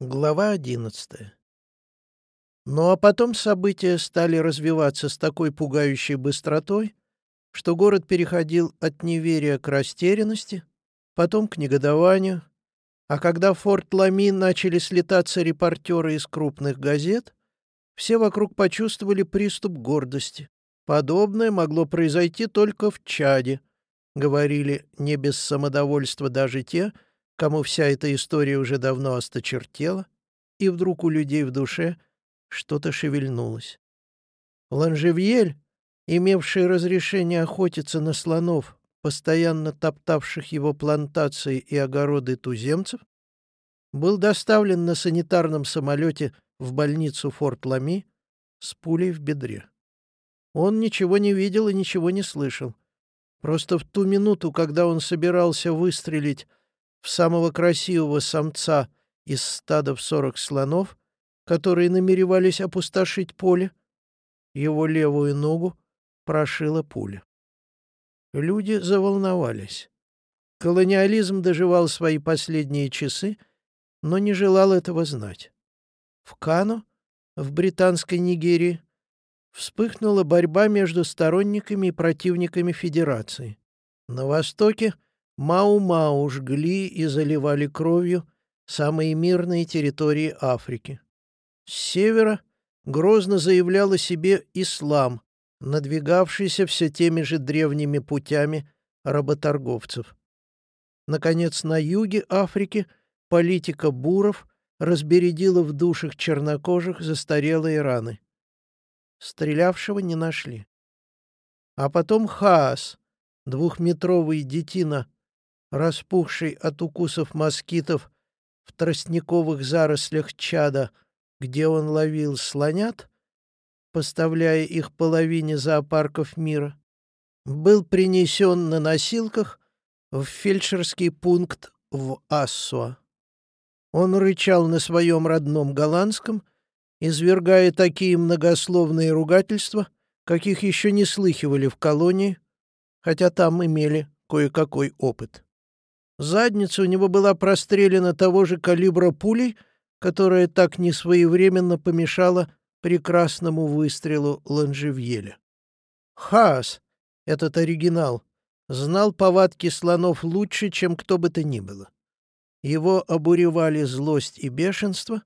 Глава одиннадцатая. Ну а потом события стали развиваться с такой пугающей быстротой, что город переходил от неверия к растерянности, потом к негодованию, а когда в Форт Лами начали слетаться репортеры из крупных газет, все вокруг почувствовали приступ гордости. Подобное могло произойти только в Чаде, говорили не без самодовольства даже те, кому вся эта история уже давно осточертела, и вдруг у людей в душе что-то шевельнулось. Ланжевьель, имевший разрешение охотиться на слонов, постоянно топтавших его плантации и огороды туземцев, был доставлен на санитарном самолете в больницу Форт Лами с пулей в бедре. Он ничего не видел и ничего не слышал. Просто в ту минуту, когда он собирался выстрелить в самого красивого самца из стада в сорок слонов, которые намеревались опустошить поле, его левую ногу прошила пуля. Люди заволновались. Колониализм доживал свои последние часы, но не желал этого знать. В Кано, в британской Нигерии, вспыхнула борьба между сторонниками и противниками Федерации. На востоке — Мау-Мау жгли и заливали кровью самые мирные территории Африки. С севера грозно заявлял о себе ислам, надвигавшийся все теми же древними путями работорговцев. Наконец, на юге Африки политика буров разбередила в душах чернокожих застарелые раны. Стрелявшего не нашли. А потом Хаас, двухметровый детина распухший от укусов москитов в тростниковых зарослях чада, где он ловил слонят, поставляя их половине зоопарков мира, был принесен на носилках в фельдшерский пункт в Ассуа. Он рычал на своем родном голландском, извергая такие многословные ругательства, каких еще не слыхивали в колонии, хотя там имели кое-какой опыт. Задница у него была прострелена того же калибра пулей, которая так несвоевременно помешала прекрасному выстрелу Ланжевьеля. Хаас, этот оригинал, знал повадки слонов лучше, чем кто бы то ни было. Его обуревали злость и бешенство,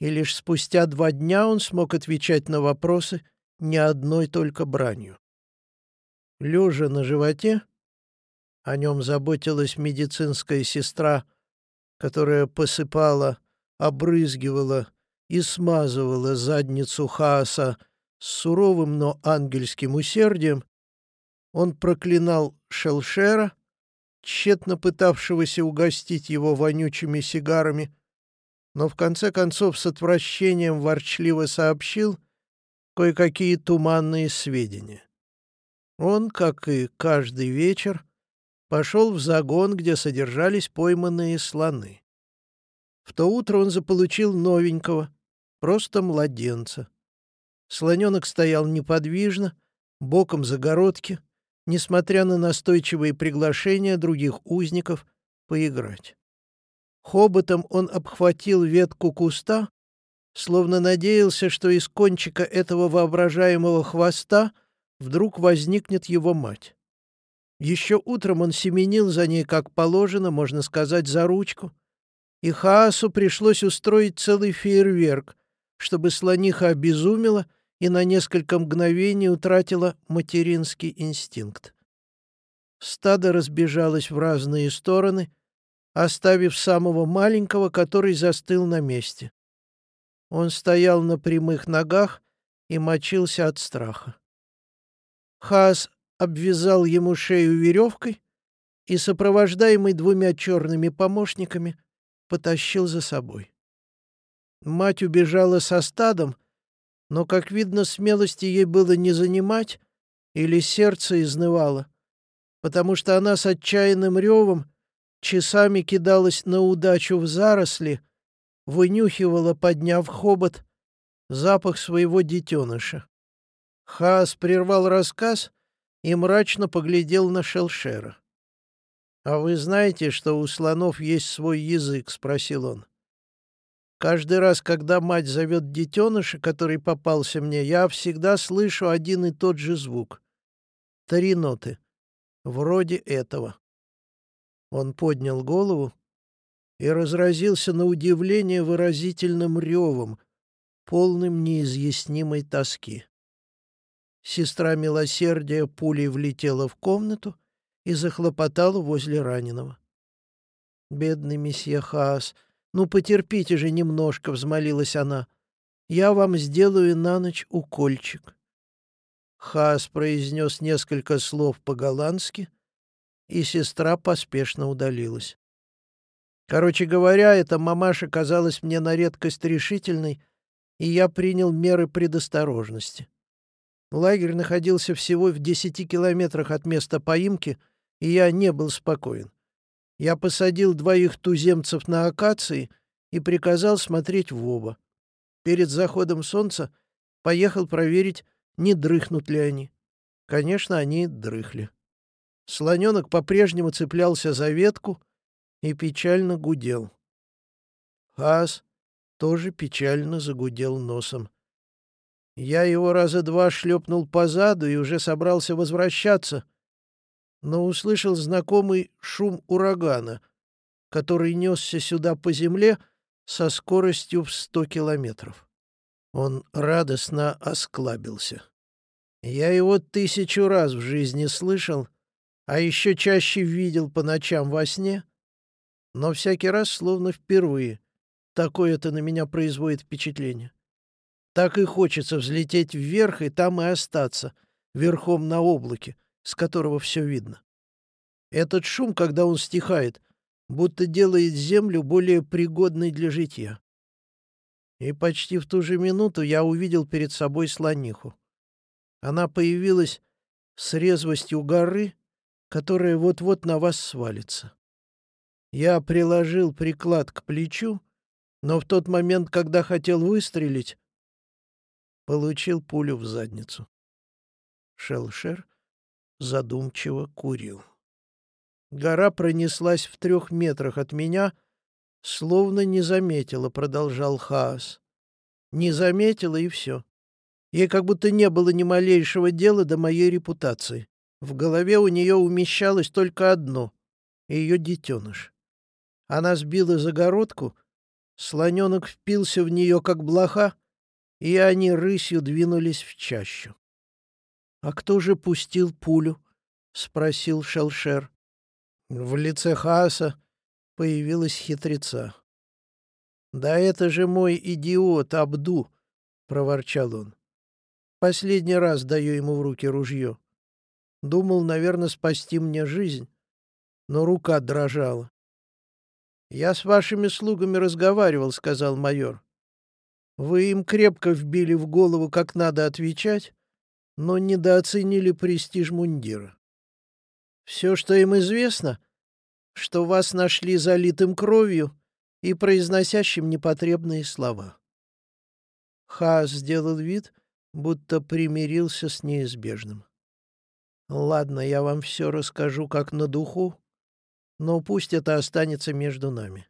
и лишь спустя два дня он смог отвечать на вопросы не одной только бранью. Лежа на животе, о нем заботилась медицинская сестра, которая посыпала, обрызгивала и смазывала задницу Хааса с суровым, но ангельским усердием. Он проклинал Шелшера, тщетно пытавшегося угостить его вонючими сигарами, но в конце концов с отвращением ворчливо сообщил кое-какие туманные сведения. Он, как и каждый вечер, пошел в загон, где содержались пойманные слоны. В то утро он заполучил новенького, просто младенца. Слоненок стоял неподвижно, боком загородки, несмотря на настойчивые приглашения других узников поиграть. Хоботом он обхватил ветку куста, словно надеялся, что из кончика этого воображаемого хвоста вдруг возникнет его мать. Еще утром он семенил за ней, как положено, можно сказать, за ручку. И Хаасу пришлось устроить целый фейерверк, чтобы слониха обезумела и на несколько мгновений утратила материнский инстинкт. Стадо разбежалось в разные стороны, оставив самого маленького, который застыл на месте. Он стоял на прямых ногах и мочился от страха. Хаас обвязал ему шею веревкой и, сопровождаемый двумя черными помощниками, потащил за собой. Мать убежала со стадом, но, как видно, смелости ей было не занимать или сердце изнывало, потому что она с отчаянным ревом часами кидалась на удачу в заросли, вынюхивала, подняв хобот, запах своего детеныша. Хаас прервал рассказ и мрачно поглядел на Шелшера. «А вы знаете, что у слонов есть свой язык?» — спросил он. Каждый раз, когда мать зовет детеныша, который попался мне, я всегда слышу один и тот же звук. Три ноты. Вроде этого. Он поднял голову и разразился на удивление выразительным ревом, полным неизъяснимой тоски. Сестра милосердия пулей влетела в комнату и захлопотала возле раненого. «Бедный месье Хаас, ну потерпите же немножко», — взмолилась она. «Я вам сделаю на ночь укольчик». Хаас произнес несколько слов по-голландски, и сестра поспешно удалилась. Короче говоря, эта мамаша казалась мне на редкость решительной, и я принял меры предосторожности. Лагерь находился всего в десяти километрах от места поимки, и я не был спокоен. Я посадил двоих туземцев на акации и приказал смотреть в оба. Перед заходом солнца поехал проверить, не дрыхнут ли они. Конечно, они дрыхли. Слоненок по-прежнему цеплялся за ветку и печально гудел. Хас тоже печально загудел носом. Я его раза два шлепнул по заду и уже собрался возвращаться, но услышал знакомый шум урагана, который несся сюда по земле со скоростью в сто километров. Он радостно осклабился. Я его тысячу раз в жизни слышал, а еще чаще видел по ночам во сне, но всякий раз словно впервые. Такое это на меня производит впечатление. Так и хочется взлететь вверх и там и остаться, верхом на облаке, с которого все видно. Этот шум, когда он стихает, будто делает землю более пригодной для житья. И почти в ту же минуту я увидел перед собой слониху. Она появилась с резвостью горы, которая вот-вот на вас свалится. Я приложил приклад к плечу, но в тот момент, когда хотел выстрелить, получил пулю в задницу. Шелшер задумчиво курил. Гора пронеслась в трех метрах от меня, словно не заметила, продолжал Хаас. Не заметила, и все. Ей как будто не было ни малейшего дела до моей репутации. В голове у нее умещалось только одно — ее детеныш. Она сбила загородку, слоненок впился в нее, как блоха, и они рысью двинулись в чащу. — А кто же пустил пулю? — спросил Шелшер. В лице Хааса появилась хитреца. «Да это же мой идиот Абду!» — проворчал он. «Последний раз даю ему в руки ружье. Думал, наверное, спасти мне жизнь, но рука дрожала. «Я с вашими слугами разговаривал», — сказал майор. «Вы им крепко вбили в голову, как надо отвечать, но недооценили престиж мундира. Все, что им известно, что вас нашли залитым кровью и произносящим непотребные слова. Ха сделал вид, будто примирился с неизбежным. Ладно, я вам все расскажу как на духу, но пусть это останется между нами.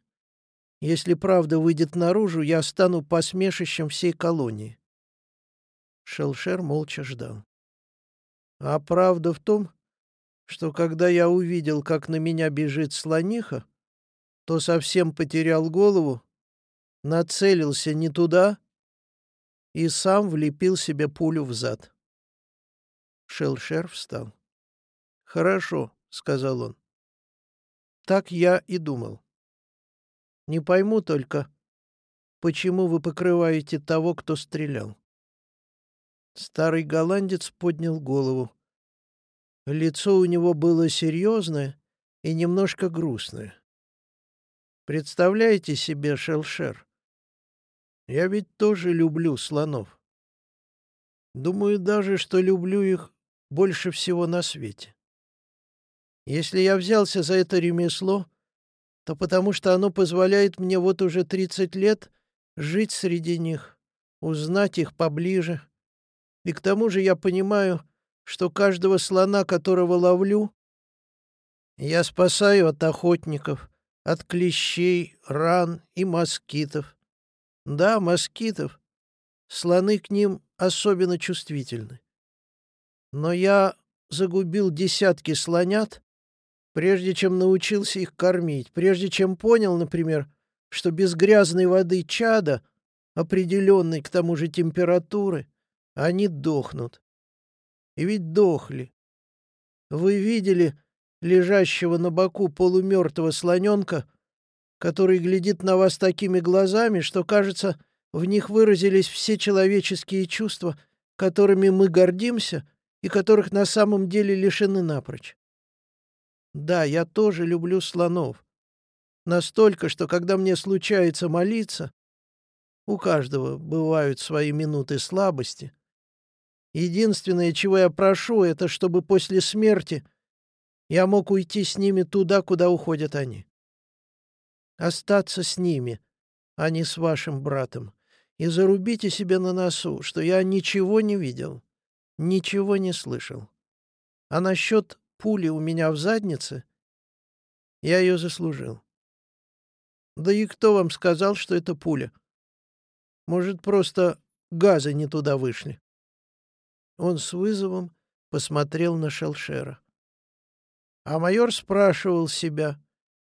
Если правда выйдет наружу, я стану посмешищем всей колонии. Шелшер молча ждал. А правда в том, что когда я увидел, как на меня бежит слониха, то совсем потерял голову, нацелился не туда и сам влепил себе пулю в зад. Шелшер встал. «Хорошо», — сказал он. «Так я и думал. Не пойму только, почему вы покрываете того, кто стрелял». Старый голландец поднял голову. Лицо у него было серьезное и немножко грустное. Представляете себе, Шелшер? Я ведь тоже люблю слонов. Думаю даже, что люблю их больше всего на свете. Если я взялся за это ремесло, то потому что оно позволяет мне вот уже 30 лет жить среди них, узнать их поближе. И к тому же я понимаю, что каждого слона, которого ловлю, я спасаю от охотников, от клещей, ран и москитов. Да, москитов. Слоны к ним особенно чувствительны. Но я загубил десятки слонят, прежде чем научился их кормить, прежде чем понял, например, что без грязной воды чада, определенной к тому же температуры, они дохнут. И ведь дохли. Вы видели лежащего на боку полумертвого слоненка, который глядит на вас такими глазами, что, кажется, в них выразились все человеческие чувства, которыми мы гордимся и которых на самом деле лишены напрочь. Да, я тоже люблю слонов. Настолько, что когда мне случается молиться, у каждого бывают свои минуты слабости. Единственное, чего я прошу, это чтобы после смерти я мог уйти с ними туда, куда уходят они. Остаться с ними, а не с вашим братом. И зарубите себе на носу, что я ничего не видел, ничего не слышал. А насчет пули у меня в заднице, я ее заслужил. Да и кто вам сказал, что это пуля? Может, просто газы не туда вышли? Он с вызовом посмотрел на Шелшера. А майор спрашивал себя,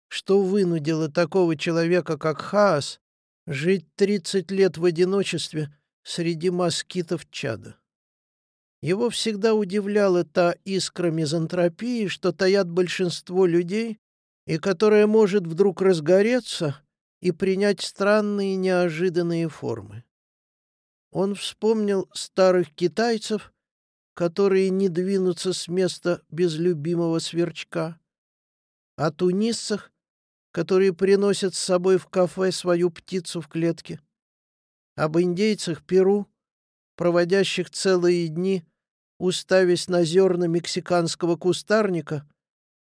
что вынудило такого человека, как Хаас, жить тридцать лет в одиночестве среди москитов чада. Его всегда удивляла та искра мизантропии, что таят большинство людей, и которая может вдруг разгореться и принять странные неожиданные формы. Он вспомнил старых китайцев, которые не двинутся с места без любимого сверчка, о тунисцах, которые приносят с собой в кафе свою птицу в клетке, об индейцах Перу, проводящих целые дни, уставясь на зерна мексиканского кустарника,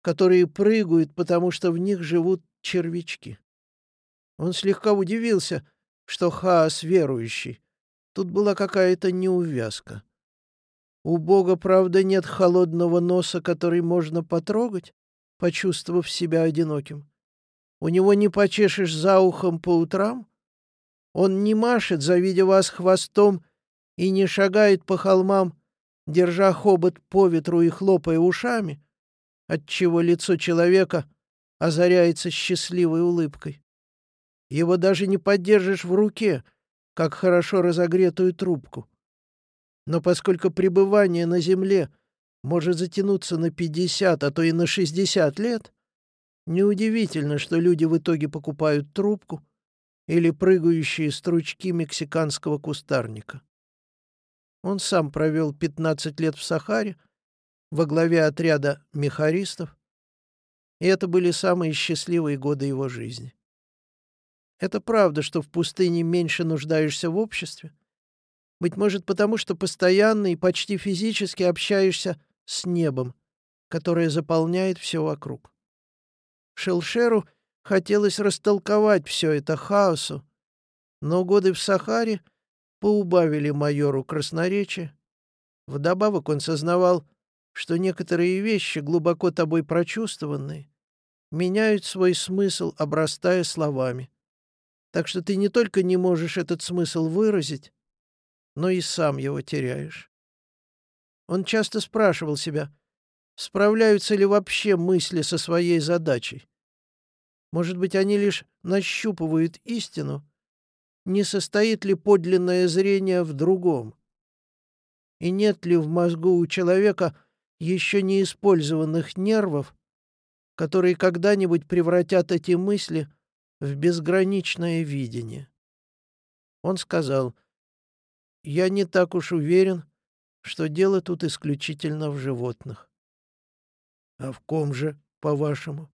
которые прыгают, потому что в них живут червячки. Он слегка удивился, что Хаас верующий. Тут была какая-то неувязка. У Бога, правда, нет холодного носа, который можно потрогать, почувствовав себя одиноким. У него не почешешь за ухом по утрам. Он не машет, завидя вас хвостом, и не шагает по холмам, держа хобот по ветру и хлопая ушами, отчего лицо человека озаряется счастливой улыбкой. Его даже не поддержишь в руке, как хорошо разогретую трубку. Но поскольку пребывание на земле может затянуться на 50, а то и на 60 лет, неудивительно, что люди в итоге покупают трубку или прыгающие стручки мексиканского кустарника. Он сам провел 15 лет в Сахаре во главе отряда мехаристов, и это были самые счастливые годы его жизни. Это правда, что в пустыне меньше нуждаешься в обществе, быть может, потому что постоянно и почти физически общаешься с небом, которое заполняет все вокруг. Шелшеру хотелось растолковать все это хаосу, но годы в Сахаре поубавили майору красноречие. Вдобавок он сознавал, что некоторые вещи, глубоко тобой прочувствованные, меняют свой смысл, обрастая словами. Так что ты не только не можешь этот смысл выразить, но и сам его теряешь. Он часто спрашивал себя, справляются ли вообще мысли со своей задачей. Может быть, они лишь нащупывают истину, не состоит ли подлинное зрение в другом, и нет ли в мозгу у человека еще не использованных нервов, которые когда-нибудь превратят эти мысли в безграничное видение. Он сказал, я не так уж уверен, что дело тут исключительно в животных. А в ком же, по-вашему?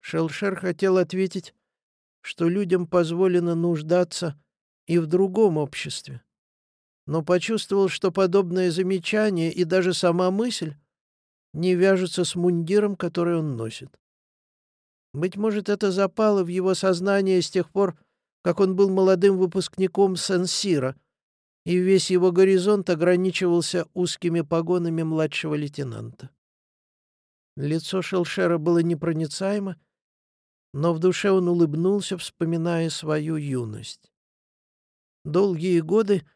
Шелшер хотел ответить, что людям позволено нуждаться и в другом обществе, но почувствовал, что подобное замечание и даже сама мысль не вяжутся с мундиром, который он носит. Быть может, это запало в его сознание с тех пор, как он был молодым выпускником Сен-Сира — и весь его горизонт ограничивался узкими погонами младшего лейтенанта. Лицо Шелшера было непроницаемо, но в душе он улыбнулся, вспоминая свою юность. Долгие годы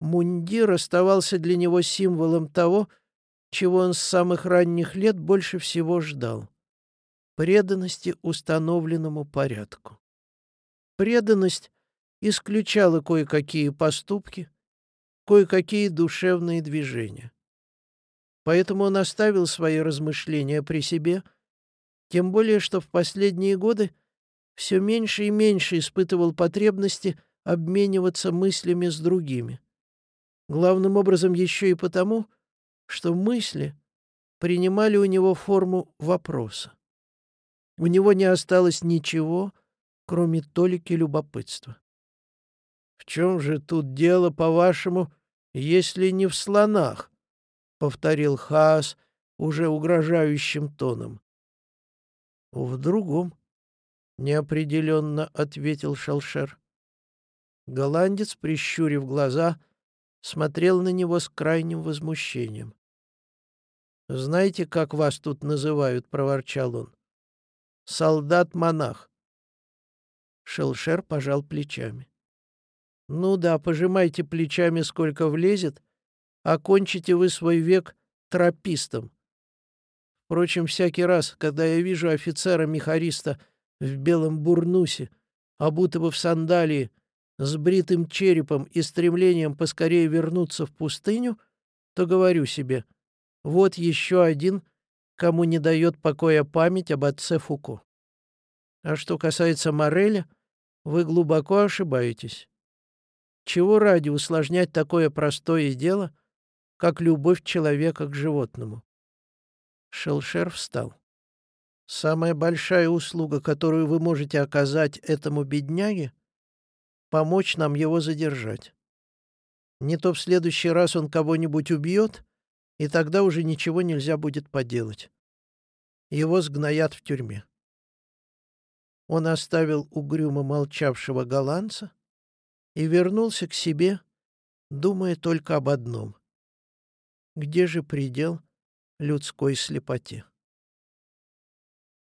мундир оставался для него символом того, чего он с самых ранних лет больше всего ждал — преданности установленному порядку. Преданность исключала кое-какие поступки, кое-какие душевные движения. Поэтому он оставил свои размышления при себе, тем более что в последние годы все меньше и меньше испытывал потребности обмениваться мыслями с другими. Главным образом еще и потому, что мысли принимали у него форму вопроса. У него не осталось ничего, кроме толики любопытства. «В чем же тут дело, по-вашему, если не в слонах?» — повторил Хаас уже угрожающим тоном. «В другом», — неопределенно ответил Шалшер. Голландец, прищурив глаза, смотрел на него с крайним возмущением. «Знаете, как вас тут называют?» — проворчал он. «Солдат-монах». Шелшер пожал плечами. «Ну да, пожимайте плечами, сколько влезет, окончите вы свой век тропистом. Впрочем, всякий раз, когда я вижу офицера-мехариста в белом бурнусе, обутого в сандалии, с бритым черепом и стремлением поскорее вернуться в пустыню, то говорю себе, вот еще один, кому не дает покоя память об отце Фуко. А что касается Мореля, вы глубоко ошибаетесь. Чего ради усложнять такое простое дело — как любовь человека к животному. Шелшер встал. «Самая большая услуга, которую вы можете оказать этому бедняге, — помочь нам его задержать. Не то в следующий раз он кого-нибудь убьет, и тогда уже ничего нельзя будет поделать. Его сгноят в тюрьме». Он оставил угрюмо молчавшего голландца и вернулся к себе, думая только об одном — где же предел людской слепоте?